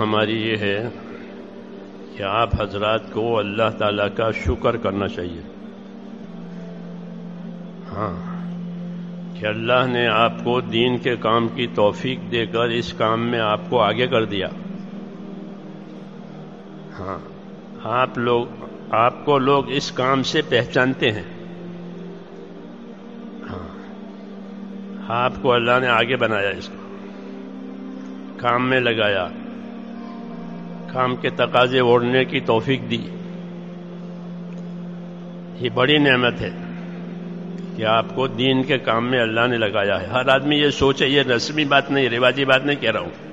ہماری یہ ہے کہ آپ حضرات کو اللہ تعالی کا شکر کرنا چاہیے۔ ہاں کہ اللہ نے آپ کو دین کے کام کی توفیق دے کر اس کام میں آپ کو آگے کر دیا۔ ہاں آپ لوگ، آپ کو لوگ اس کام سے پہچانتے ہیں۔ ہاں آپ کو اللہ نے آگے بنایا اس کو، کام میں لگایا۔ کام کے تقاضے اوڑھنے کی توفیق دی۔ یہ بڑی نعمت ہے کہ آپ کو دین کے کام میں اللہ نے لگایا ہے۔ ہر آدمی یہ سوچے، یہ رسمی بات نہیں، رواجی بات نہیں کہہ رہا ہوں۔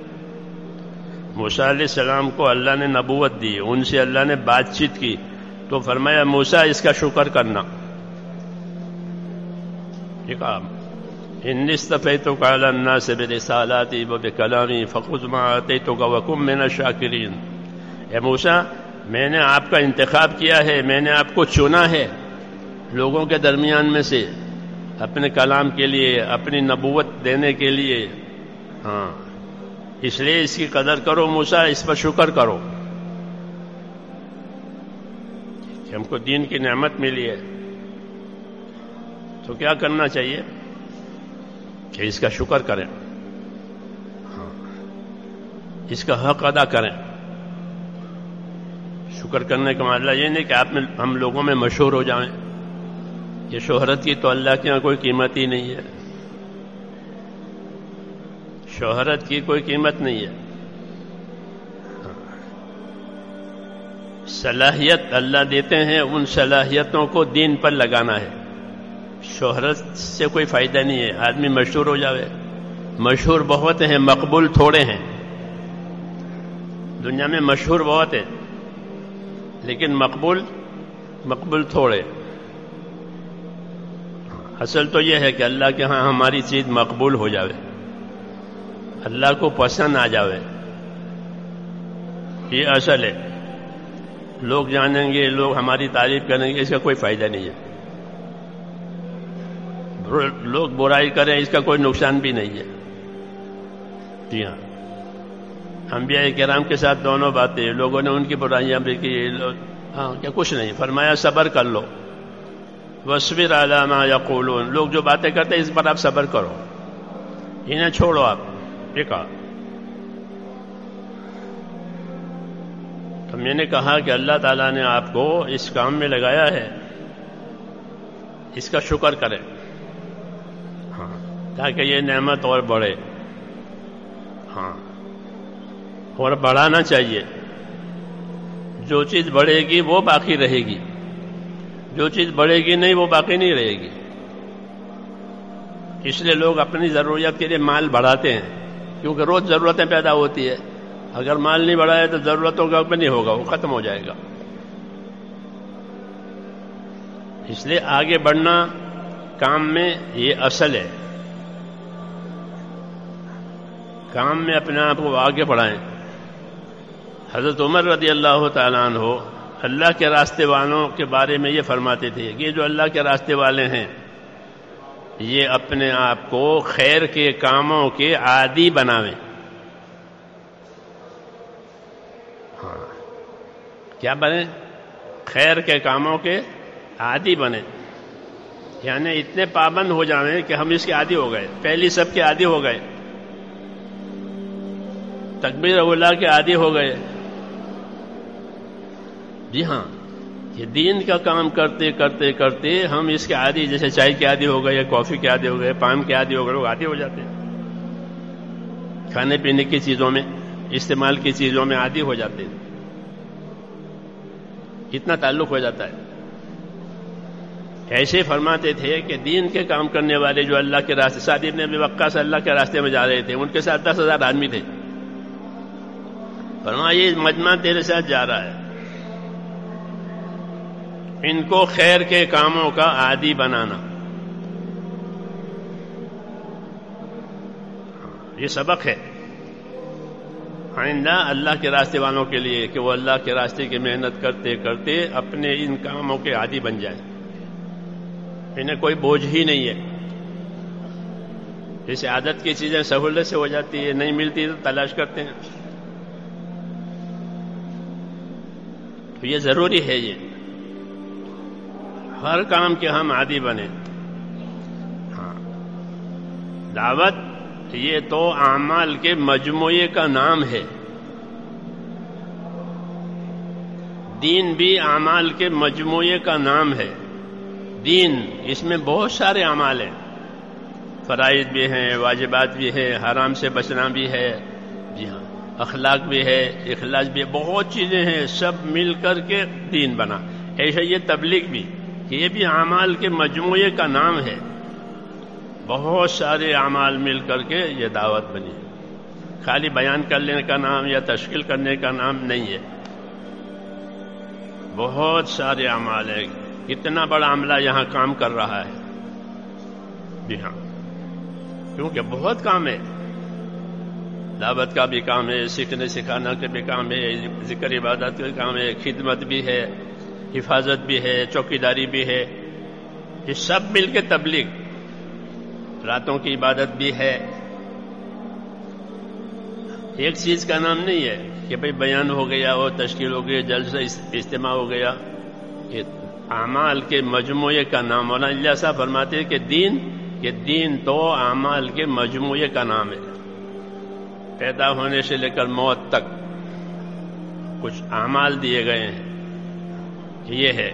موسا علیہ السلام کو اللہ نے نبوت دی، ان سے اللہ نے بات چیت کی۔ تو فرمایا موسا اس کا شکر کرنا۔ ٹھیک ہے ان استفیتو کا اللہ سے میرے سالاتی و کلامی فخما آتے تو کا وکم میں شاکرین اے موسا میں نے آپ کا انتخاب کیا ہے، میں نے آپ کو چنا ہے۔ لوگوں کے درمیان میں سے اپنے کلام کے لیے، اپنی نبوت دینے کے لیے۔ ہاں۔ اس لیے اس کی قدر کرو موسا اس پر شکر کرو۔ کہ ہم کو دین کی نعمت ملی ہے۔ تو کیا کرنا چاہیے؟ کہ اس کا شکر کریں۔ ہاں۔ اس کا حق ادا کریں۔ شکر کرنے کا معاملہ یہ نہیں کہ آپ میں ہم لوگوں میں مشہور ہو جائیں۔ یہ شہرت کی تو اللہ کے یہاں کوئی قیمت ہی نہیں ہے۔ شہرت کی کوئی قیمت نہیں ہے۔ صلاحیت اللہ دیتے ہیں، ان صلاحیتوں کو دین پر لگانا ہے۔ شہرت سے کوئی فائدہ نہیں ہے۔ آدمی مشہور ہو جاوے۔ مشہور بہت ہیں، مقبول تھوڑے ہیں۔ دنیا میں مشہور بہت ہے لیکن مقبول مقبول تھوڑے۔ اصل تو یہ ہے کہ اللہ کے ہاں ہماری چیز مقبول ہو جاوے۔ اللہ کو پسند آ جاوے۔ یہ اصل ہے۔ لوگ جانیں گے، لوگ ہماری تعریف کریں گے، اس کا کوئی فائدہ نہیں ہے۔ لوگ برائی کریں، اس کا کوئی نقصان بھی نہیں ہے۔ جی ہاں۔ انبیاء کرام کے ساتھ دونوں باتیں، لوگوں نے ان کی برائیاں بھی کی ہاں کیا کچھ نہیں، فرمایا صبر کر لو۔ وصبر علامہ یا لوگ جو باتیں کرتے ہیں، اس پر آپ صبر کرو۔ انہیں چھوڑو آپ۔ یہ کہا تو میں نے کہا کہ اللہ تعالیٰ نے آپ کو اس کام میں لگایا ہے۔ اس کا شکر کریں۔ ہاں تاکہ یہ نعمت اور بڑھے۔ ہاں۔ اور بڑھانا چاہیے۔ جو چیز بڑھے گی وہ باقی رہے گی۔ جو چیز بڑھے گی نہیں وہ باقی نہیں رہے گی۔ اس لیے لوگ اپنی ضروریات کے لیے مال بڑھاتے ہیں۔ کیونکہ روز ضرورتیں پیدا ہوتی ہے۔ اگر مال نہیں بڑھائے تو ضرورتوں کا نہیں ہوگا، وہ ختم ہو جائے گا۔ اس لیے آگے بڑھنا کام میں یہ اصل ہے۔ کام میں اپنے آپ کو آگے بڑھائیں۔ حضرت عمر رضی اللہ تعالیٰ عنہ اللہ کے راستے والوں کے بارے میں یہ فرماتے تھے یہ جو اللہ کے راستے والے ہیں، یہ اپنے آپ کو خیر کے کاموں کے عادی بناویں۔ ہاں کیا بنے خیر کے کاموں کے عادی بنے یعنی اتنے پابند ہو جائیں کہ ہم اس کے عادی ہو گئے، پہلی سب کے عادی ہو گئے۔ تکبیر اللہ کے عادی ہو گئے۔ جی ہاں یہ دین کا کام کرتے کرتے کرتے ہم اس کے عادی، جیسے چائے کے عادی ہو گئے یا کافی کے عادی ہو گئے پان کے عادی ہو گئے، لوگ عادی ہو جاتے ہیں۔ کھانے پینے کی چیزوں میں، استعمال کی چیزوں میں عادی ہو جاتے ہیں۔ اتنا تعلق ہو جاتا ہے۔ ایسے فرماتے تھے کہ دین کے کام کرنے والے جو اللہ کے راستے، سعد ابن ابی وقا سے اللہ کے راستے میں جا رہے تھے، ان کے ساتھ دس ہزار آدمی تھے۔ فرما یہ مجمع تیرے ساتھ جا رہا ہے۔ ان کو خیر کے کاموں کا عادی بنانا۔ یہ سبق ہے۔ آئندہ اللہ کے راستے والوں کے لیے کہ وہ اللہ کے راستے کی محنت کرتے کرتے اپنے ان کاموں کے عادی بن جائیں۔ انہیں کوئی بوجھ ہی نہیں ہے۔ جیسے عادت کی چیزیں سہولت سے ہو جاتی ہے نہیں ملتی تو تلاش کرتے ہیں۔ تو یہ ضروری ہے یہ۔ ہر کام کے ہم عادی بنے۔ ہاں۔ دعوت یہ تو اعمال کے مجموعے کا نام ہے۔ دین بھی اعمال کے مجموعے کا نام ہے۔ دین، اس میں بہت سارے اعمال ہیں۔ فرائض بھی ہیں، واجبات بھی ہیں، حرام سے بچنا بھی ہے۔ جی ہاں اخلاق بھی ہے اخلاق بھی ہے، بہت چیزیں ہیں، سب مل کر کے دین بنا۔ ایسا یہ تبلیغ بھی۔ کہ یہ بھی اعمال کے مجموعے کا نام ہے۔ بہت سارے اعمال مل کر کے یہ دعوت بنی خالی بیان کرنے کا نام یا تشکیل کرنے کا نام نہیں ہے۔ بہت سارے اعمال ہیں۔ کتنا بڑا عملہ یہاں کام کر رہا ہے۔ جی ہاں۔ کیونکہ بہت کام ہے۔ دعوت کا بھی کام ہے، سیکھنے سکھانا کا بھی کام ہے، ذکر عبادت کا کام ہے، خدمت بھی ہے۔ حفاظت بھی ہے چوکی داری بھی ہے، یہ سب مل کے تبلیغ، راتوں کی عبادت بھی ہے۔ ایک چیز کا نام نہیں ہے کہ بھئی بیان ہو گیا اور تشکیل ہو گئی، جلد سے اجتماع ہو گیا۔ یہ اعمال کے مجموعے کا نام، مولانا اللہ صاحب فرماتے ہیں کہ دین کہ دین تو اعمال کے مجموعے کا نام ہے۔ پیدا ہونے سے لے کر موت تک کچھ اعمال دیے گئے ہیں۔ یہ ہے۔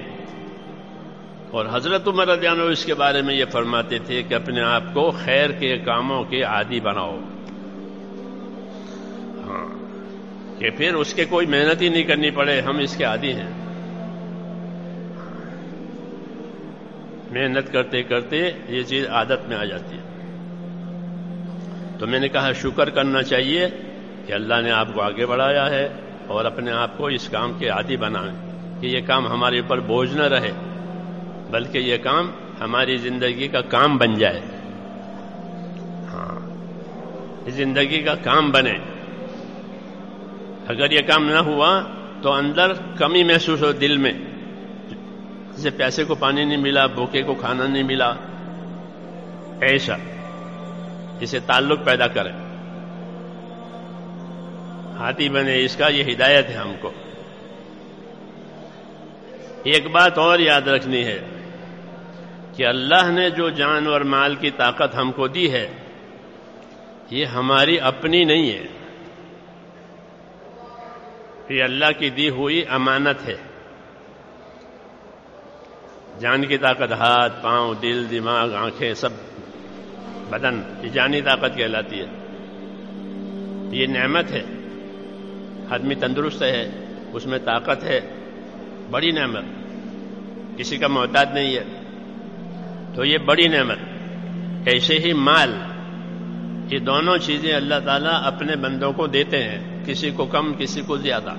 اور حضرت عمر رضی اللہ اس کے بارے میں یہ فرماتے تھے کہ اپنے آپ کو خیر کے کاموں کے عادی بناؤ۔ ہاں کہ پھر اس کے کوئی محنت ہی نہیں کرنی پڑے، ہم اس کے عادی ہیں۔ محنت کرتے کرتے یہ چیز عادت میں آ جاتی ہے۔ تو میں نے کہا، شکر کرنا چاہیے کہ اللہ نے آپ کو آگے بڑھایا ہے اور اپنے آپ کو اس کام کے عادی بنائیں کہ یہ کام ہمارے اوپر بوجھ نہ رہے، بلکہ یہ کام ہماری زندگی کا کام بن جائے۔ ہاں زندگی کا کام بنے۔ اگر یہ کام نہ ہوا تو اندر کمی محسوس ہو دل میں۔ جسے پیسے کو پانی نہیں ملا، بھوکے کو کھانا نہیں ملا، ایسا۔ جسے تعلق پیدا کرے ہاتھی بنے، اس کا یہ ہدایت ہے ہم کو۔ ایک بات اور یاد رکھنی ہے کہ اللہ نے جو جان اور مال کی طاقت ہم کو دی ہے، یہ ہماری اپنی نہیں ہے۔ یہ اللہ کی دی ہوئی امانت ہے۔ جان کی طاقت، ہاتھ، پاؤں، دل، دماغ، آنکھیں، سب، بدن، یہ جانی طاقت کہلاتی ہے۔ یہ نعمت ہے۔ آدمی تندرست ہے، اس میں طاقت ہے۔ بڑی نعمت۔ کسی کا محتاج نہیں ہے۔ تو یہ بڑی نعمت۔ ایسے ہی مال۔ یہ دونوں چیزیں اللہ تعالیٰ اپنے بندوں کو دیتے ہیں۔ کسی کو کم، کسی کو زیادہ۔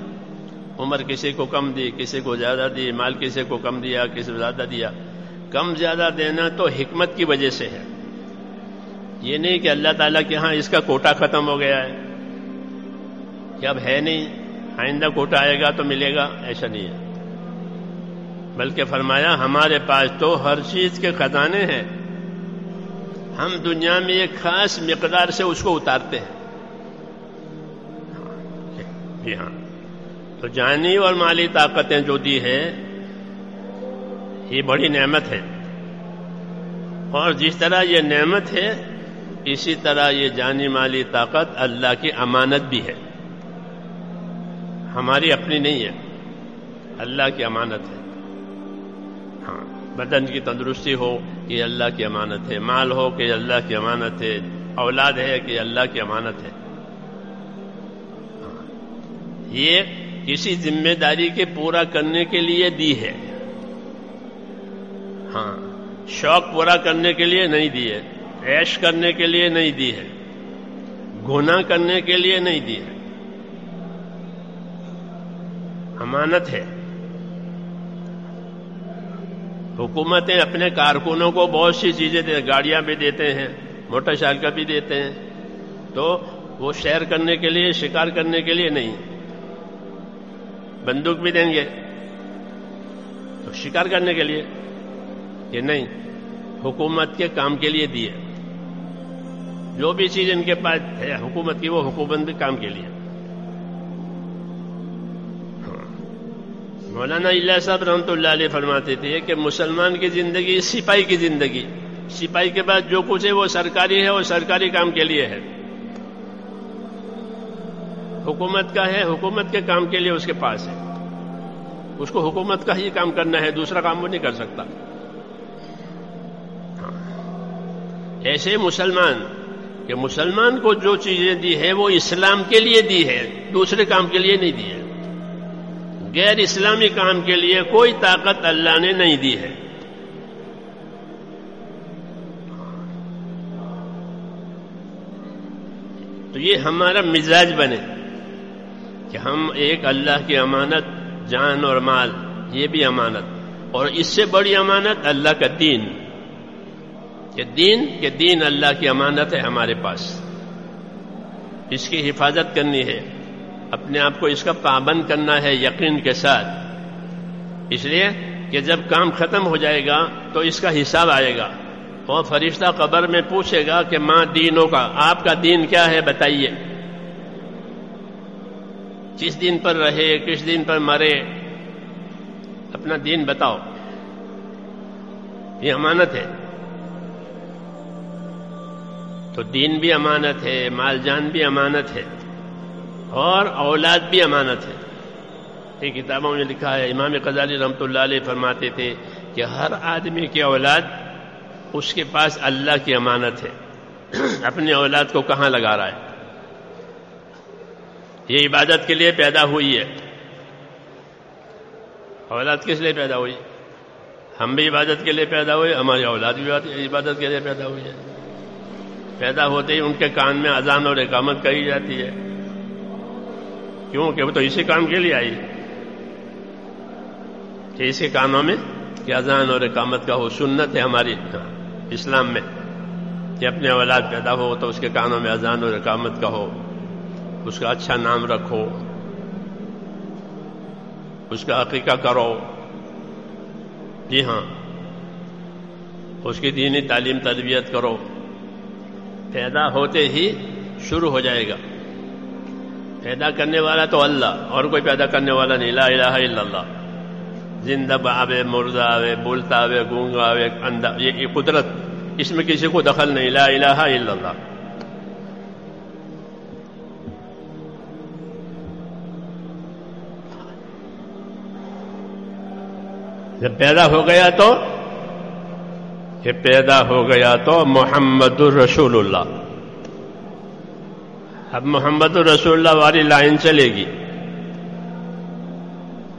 عمر کسی کو کم دی، کسی کو زیادہ دی، مال کسی کو کم دیا، کسی کو زیادہ دیا۔ کم، زیادہ دینا تو حکمت کی وجہ سے ہے۔ یہ نہیں کہ اللہ تعالیٰ کے ہاں اس کا کوٹا ختم ہو گیا ہے۔ کہ اب ہے نہیں، آئندہ کوٹا آئے گا تو ملے گا، ایسا نہیں ہے۔ بلکہ فرمایا، ہمارے پاس تو ہر چیز کے خزانے ہیں۔ ہم دنیا میں ایک خاص مقدار سے اس کو اتارتے ہیں۔ جی ہاں۔ تو جانی اور مالی طاقتیں جو دی ہے یہ بڑی نعمت ہے اور جس طرح یہ نعمت ہے، اسی طرح یہ جانی مالی طاقت اللہ کی امانت بھی ہے۔ ہماری اپنی نہیں ہے، اللہ کی امانت ہے۔ ہاں۔ بدن کی تندرستی ہو کہ اللہ کی امانت ہے، مال ہو کہ اللہ کی امانت ہے، اولاد ہے کہ اللہ کی امانت ہے۔ ہاں۔ یہ کسی ذمہ داری کے پورا کرنے کے لیے دی ہے۔ ہاں۔ شوق پورا کرنے کے لیے نہیں دی ہے۔ ایش کرنے کے لیے نہیں دی ہے۔ گناہ کرنے کے لیے نہیں دی ہے۔ امانت ہے۔ حکومتیں اپنے کارکنوں کو بہت سی چیزیں دے گاڑیاں بھی دیتے ہیں، موٹر سائیکل بھی دیتے ہیں۔ تو وہ شیئر کرنے کے لیے، شکار کرنے کے لیے نہیں۔ بندوق بھی دیں گے۔ تو شکار کرنے کے لیے کہ نہیں، حکومت کے کام کے لیے دیے۔ جو بھی چیز ان کے پاس ہے حکومت کی، وہ حکومت بھی کام کے لیے۔ مولانا اللہ صاحب رحمۃ اللہ علیہ فرماتے تھے کہ مسلمان کی زندگی سپاہی کی زندگی۔ سپاہی کے بعد جو کچھ ہے وہ سرکاری ہے وہ سرکاری کام کے لیے ہے۔ حکومت کا ہے، حکومت کے کام کے لیے اس کے پاس ہے۔ اس کو حکومت کا ہی کام کرنا ہے، دوسرا کام وہ نہیں کر سکتا۔ ہاں۔ ایسے مسلمان کہ مسلمان کو جو چیزیں دی ہے وہ اسلام کے لیے دی ہے دوسرے کام کے لیے نہیں دی ہے غیر اسلامی کام کے لیے کوئی طاقت اللہ نے نہیں دی ہے۔ تو یہ ہمارا مزاج بنے کہ ہم ایک اللہ کی امانت، جان اور مال، یہ بھی امانت۔ اور اس سے بڑی امانت اللہ کا دین۔ کہ دین کہ دین اللہ کی امانت ہے ہمارے پاس۔ اس کی حفاظت کرنی ہے۔ اپنے آپ کو اس کا پابند کرنا ہے یقین کے ساتھ۔ اس لیے کہ جب کام ختم ہو جائے گا تو اس کا حساب آئے گا۔ اور فرشتہ قبر میں پوچھے گا کہ ماں دینوں کا، آپ کا دین کیا ہے بتائیے۔ کس دن پر رہے، کس دن پر مرے، اپنا دین بتاؤ۔ یہ امانت ہے۔ تو دین بھی امانت ہے، مال جان بھی امانت ہے۔ اور اولاد بھی امانت ہے۔ یہ کتابوں میں لکھا ہے، امام غزالی رحمۃ اللہ علیہ فرماتے تھے کہ ہر آدمی کی اولاد اس کے پاس اللہ کی امانت ہے۔ اپنی اولاد کو کہاں لگا رہا ہے؟ یہ عبادت کے لیے پیدا ہوئی ہے۔ اولاد کس لیے پیدا ہوئی؟ ہم بھی عبادت کے لیے پیدا ہوئے، ہماری اولاد بھی عبادت کے لیے پیدا ہوئی ہے۔ پیدا ہوتے ہی ان کے کان میں اذان اور اقامت کہی جاتی ہے۔ کیوں کہ وہ تو اسی کام کے لیے آئی۔ کہ اسی کانوں میں کہ اذان اور اقامت کا ہو سنت ہے ہماری ہاں، اسلام میں۔ کہ اپنے اولاد پیدا ہو تو اس کے کانوں میں اذان اور اقامت کا ہو۔ اس کا اچھا نام رکھو۔ اس کا عقیقہ کرو۔ جی ہاں۔ اس کی دینی تعلیم تربیت کرو۔ پیدا ہوتے ہی شروع ہو جائے گا۔ پیدا کرنے والا تو اللہ، اور کوئی پیدا کرنے والا نہیں، لا الہ الا اللہ۔ زندہ آوے مردہ آوے بولتا آوے گونگا آوے اندھا یہ قدرت، اس میں کسی کو دخل نہیں، لا الہ الا اللہ۔ جب پیدا ہو گیا تو پیدا ہو گیا تو محمد الرسول اللہ۔ اب محمد الرسول اللہ والی لائن چلے گی۔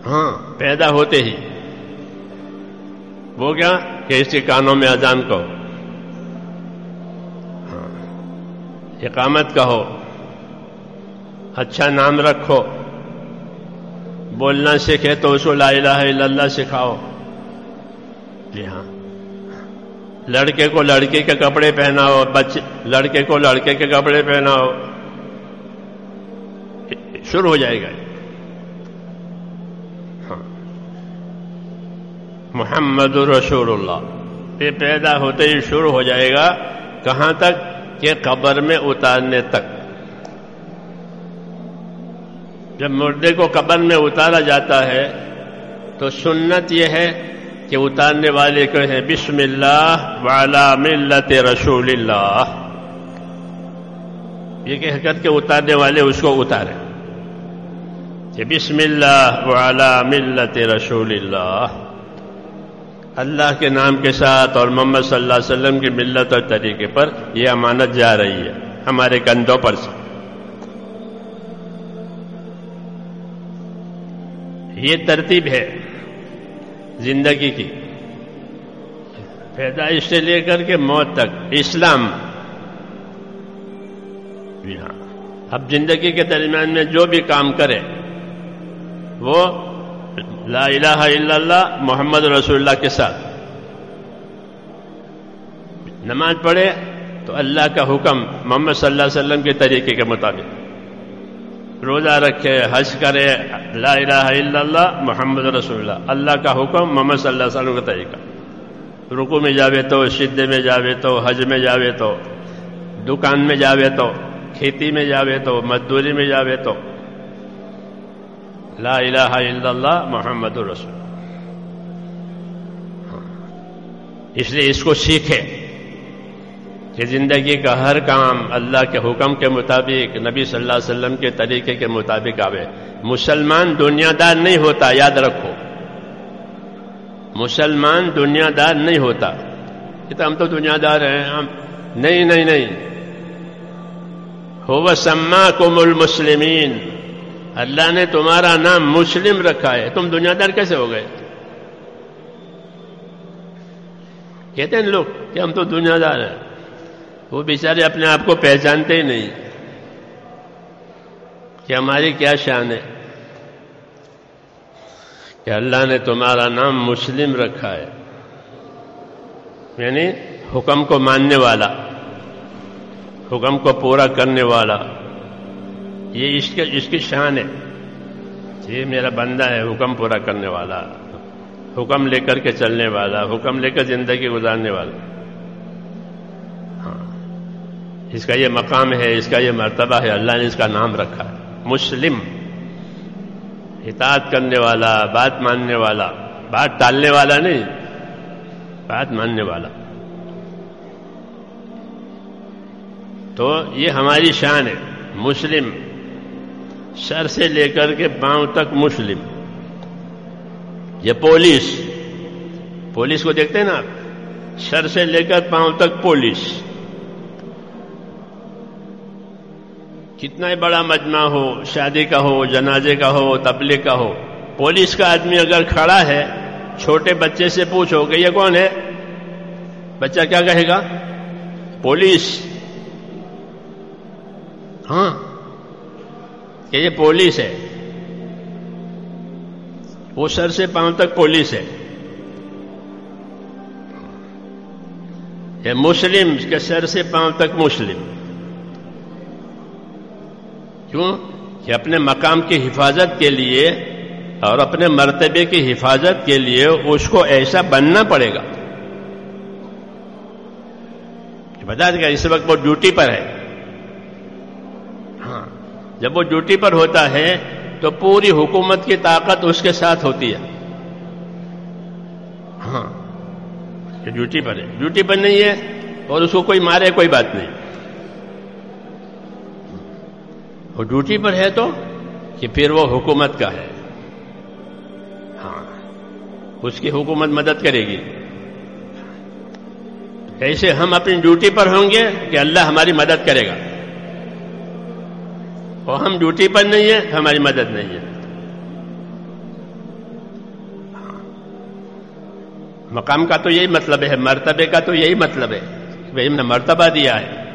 ہاں۔ پیدا ہوتے ہی۔ وہ کیا؟ کہ اس کے کانوں میں اذان کو ہاں۔ اقامت کہو۔ اچھا نام رکھو۔ بولنا سیکھے تو اس کو لا الہ الا اللہ سکھاؤ۔ جی ہاں۔ لڑکے کو لڑکے کے کپڑے پہناؤ بچے لڑکے کو لڑکے کے کپڑے پہناؤ۔ شروع ہو جائے گا۔ ہاں۔ محمد رسول اللہ۔ یہ پیدا ہوتے ہی شروع ہو جائے گا۔ کہاں تک؟ کہ قبر میں اتارنے تک۔ جب مردے کو قبر میں اتارا جاتا ہے، تو سنت یہ ہے کہ اتارنے والے کو ہے بسم اللہ والا ملت رسول اللہ۔ یہ کہہ کر کے اتارنے والے اس کو اتارے۔ کہ بسم اللہ والا ملت رسول اللہ۔ اللہ کے نام کے ساتھ اور محمد صلی اللہ علیہ وسلم کی ملت اور طریقے پر یہ امانت جا رہی ہے، ہمارے کندھوں پر سے۔ یہ ترتیب ہے زندگی کی۔ پیدائش سے لے کر کے موت تک، اسلام۔ جی ہاں۔ اب زندگی کے درمیان میں جو بھی کام کرے وہ لا الہ الا اللہ محمد رسول اللہ کے ساتھ۔ نماز پڑھے تو اللہ کا حکم محمد صلی اللہ علیہ وسلم کے طریقے کے مطابق۔ روزہ رکھے، حج کرے، لا الہ الا اللہ محمد رسول اللہ۔ اللہ کا حکم محمد صلی اللہ علیہ وسلم کا طریقہ۔ رکو میں جاوے تو، شدے میں جاوے تو، حج میں جاوے تو، دکان میں جاوے تو، کھیتی میں جاوے تو، مزدوری میں جاوے تو۔ لا الہ الا اللہ محمد الرسول اس لیے اس کو سیکھے کہ زندگی کا ہر کام اللہ کے حکم کے مطابق، نبی صلی اللہ علیہ وسلم کے طریقے کے مطابق آوے۔ مسلمان دنیا دار نہیں ہوتا، یاد رکھو۔ مسلمان دنیا دار نہیں ہوتا۔ کہ ہم تو دنیا دار ہیں، ہم نہیں نہیں نہیں۔ ہو سما کم المسلمین۔ اللہ نے تمہارا نام مسلم رکھا ہے۔ تم دنیا دار کیسے ہو گئے؟ کہتے ہیں لوگ کہ ہم تو دنیا دار ہیں۔ وہ بیچارے اپنے آپ کو پہچانتے ہی نہیں کہ ہماری کیا شان ہے۔ کہ اللہ نے تمہارا نام مسلم رکھا ہے۔ یعنی حکم کو ماننے والا، حکم کو پورا کرنے والا۔ یہ اس کے اس کی شان ہے۔ یہ میرا بندہ ہے، حکم پورا کرنے والا۔ حکم لے کر کے چلنے والا، حکم لے کر زندگی گزارنے والا۔ ہاں۔ اس کا یہ مقام ہے، اس کا یہ مرتبہ ہے، اللہ نے اس کا نام رکھا ہے۔ مسلم۔ اطاعت کرنے والا، بات ماننے والا۔ بات ٹالنے والا نہیں، بات ماننے والا۔ تو یہ ہماری شان ہے۔ مسلم۔ سر سے لے کر کے پاؤں تک مسلم۔ یہ پولیس۔ پولیس کو دیکھتے ہیں نا آپ؟ سر سے لے کر پاؤں تک پولیس۔ کتنا ہی بڑا مجمع ہو، شادی کا ہو، جنازے کا ہو، تبلیغ کا ہو۔ پولیس کا آدمی اگر کھڑا ہے، چھوٹے بچے سے پوچھو کہ یہ کون ہے؟ بچہ کیا کہے گا؟ پولیس۔ ہاں۔ کہ یہ پولیس ہے۔ وہ سر سے پاؤں تک پولیس ہے۔ یہ مسلم کے سر سے پاؤں تک مسلم۔ کیوں؟ کہ اپنے مقام کی حفاظت کے لیے اور اپنے مرتبے کی حفاظت کے لیے اس کو ایسا بننا پڑے گا۔ بتا دے گا اس وقت وہ ڈیوٹی پر ہے۔ جب وہ ڈیوٹی پر ہوتا ہے تو پوری حکومت کی طاقت اس کے ساتھ ہوتی ہے۔ ہاں ڈیوٹی پر ہے۔ ڈیوٹی پر نہیں ہے اور اس کو کوئی مارے کوئی بات نہیں۔ وہ ڈیوٹی پر ہے تو کہ پھر وہ حکومت کا ہے۔ ہاں اس کی حکومت مدد کرے گی۔ ایسے ہم اپنی ڈیوٹی پر ہوں گے کہ اللہ ہماری مدد کرے گا؟ اور ہم ڈیوٹی پر نہیں ہیں، ہماری مدد نہیں ہے۔ مقام کا تو یہی مطلب ہے، مرتبے کا تو یہی مطلب ہے۔ بھائی ہم نے مرتبہ دیا ہے۔